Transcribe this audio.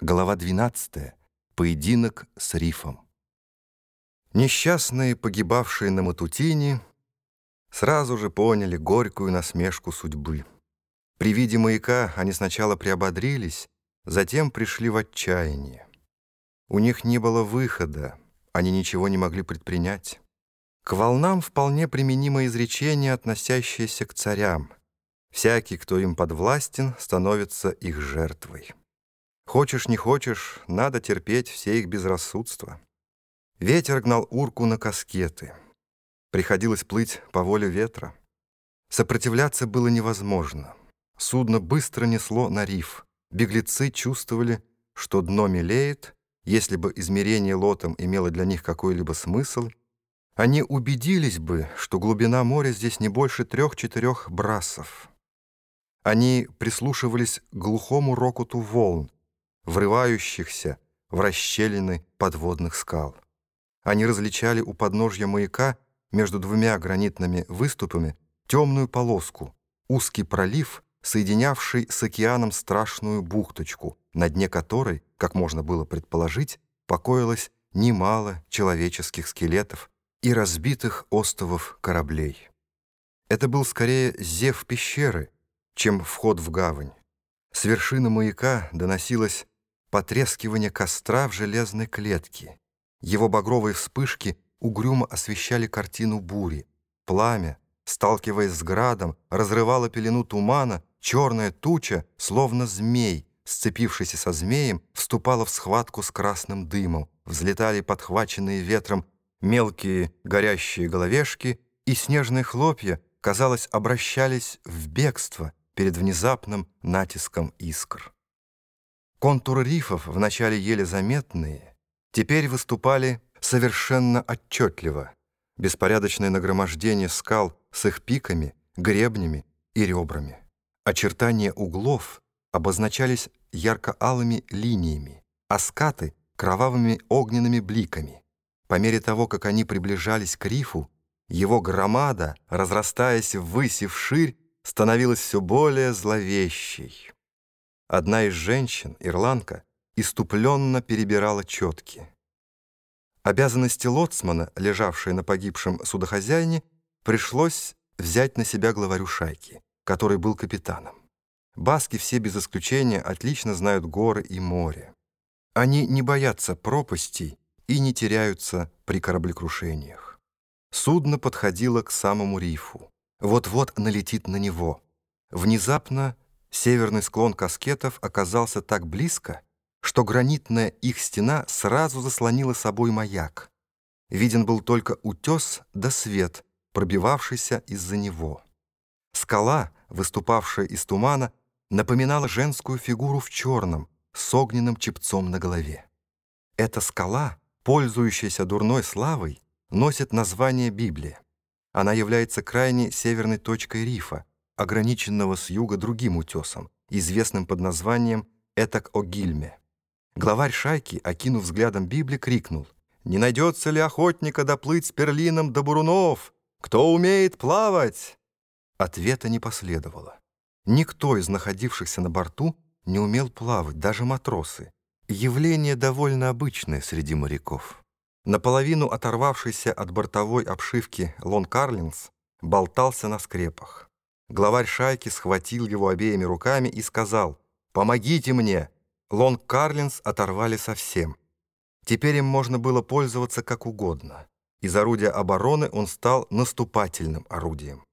Глава 12. Поединок с рифом. Несчастные, погибавшие на Матутине, сразу же поняли горькую насмешку судьбы. При виде маяка они сначала приободрились, затем пришли в отчаяние. У них не было выхода, они ничего не могли предпринять. К волнам вполне применимо изречение, относящееся к царям. Всякий, кто им подвластен, становится их жертвой. Хочешь, не хочешь, надо терпеть все их безрассудства. Ветер гнал урку на каскеты. Приходилось плыть по воле ветра. Сопротивляться было невозможно. Судно быстро несло на риф. Беглецы чувствовали, что дно мелеет. Если бы измерение лотом имело для них какой-либо смысл, они убедились бы, что глубина моря здесь не больше трех-четырех брасов. Они прислушивались к глухому рокоту волн, врывающихся в расщелины подводных скал. Они различали у подножья маяка между двумя гранитными выступами темную полоску, узкий пролив, соединявший с океаном страшную бухточку, на дне которой, как можно было предположить, покоилось немало человеческих скелетов и разбитых остовов кораблей. Это был скорее зев пещеры, чем вход в гавань. С вершины маяка доносилось потрескивание костра в железной клетке. Его багровые вспышки угрюмо освещали картину бури. Пламя, сталкиваясь с градом, разрывало пелену тумана, черная туча, словно змей, сцепившийся со змеем, вступала в схватку с красным дымом, взлетали подхваченные ветром мелкие горящие головешки, и снежные хлопья, казалось, обращались в бегство перед внезапным натиском искр. Контуры рифов, вначале еле заметные, теперь выступали совершенно отчетливо. Беспорядочное нагромождение скал с их пиками, гребнями и ребрами. Очертания углов обозначались ярко-алыми линиями, а скаты — кровавыми огненными бликами. По мере того, как они приближались к рифу, его громада, разрастаясь ввысь и вширь, становилась все более зловещей. Одна из женщин, ирландка, иступленно перебирала четки. Обязанности лоцмана, лежавшие на погибшем судохозяине, пришлось взять на себя главарю шайки, который был капитаном. Баски все без исключения отлично знают горы и море. Они не боятся пропастей и не теряются при кораблекрушениях. Судно подходило к самому рифу. Вот-вот налетит на него. Внезапно Северный склон каскетов оказался так близко, что гранитная их стена сразу заслонила собой маяк. Виден был только утес да свет, пробивавшийся из-за него. Скала, выступавшая из тумана, напоминала женскую фигуру в черном, с огненным чепцом на голове. Эта скала, пользующаяся дурной славой, носит название Библия. Она является крайней северной точкой рифа, ограниченного с юга другим утесом, известным под названием Этак-Огильме. Главарь шайки, окинув взглядом Библии, крикнул «Не найдется ли охотника доплыть с перлином до бурунов? Кто умеет плавать?» Ответа не последовало. Никто из находившихся на борту не умел плавать, даже матросы. Явление довольно обычное среди моряков. Наполовину оторвавшийся от бортовой обшивки Лон Карлинс болтался на скрепах. Главарь шайки схватил его обеими руками и сказал «Помогите мне!» Лонг Карлинс оторвали совсем. Теперь им можно было пользоваться как угодно. Из орудия обороны он стал наступательным орудием.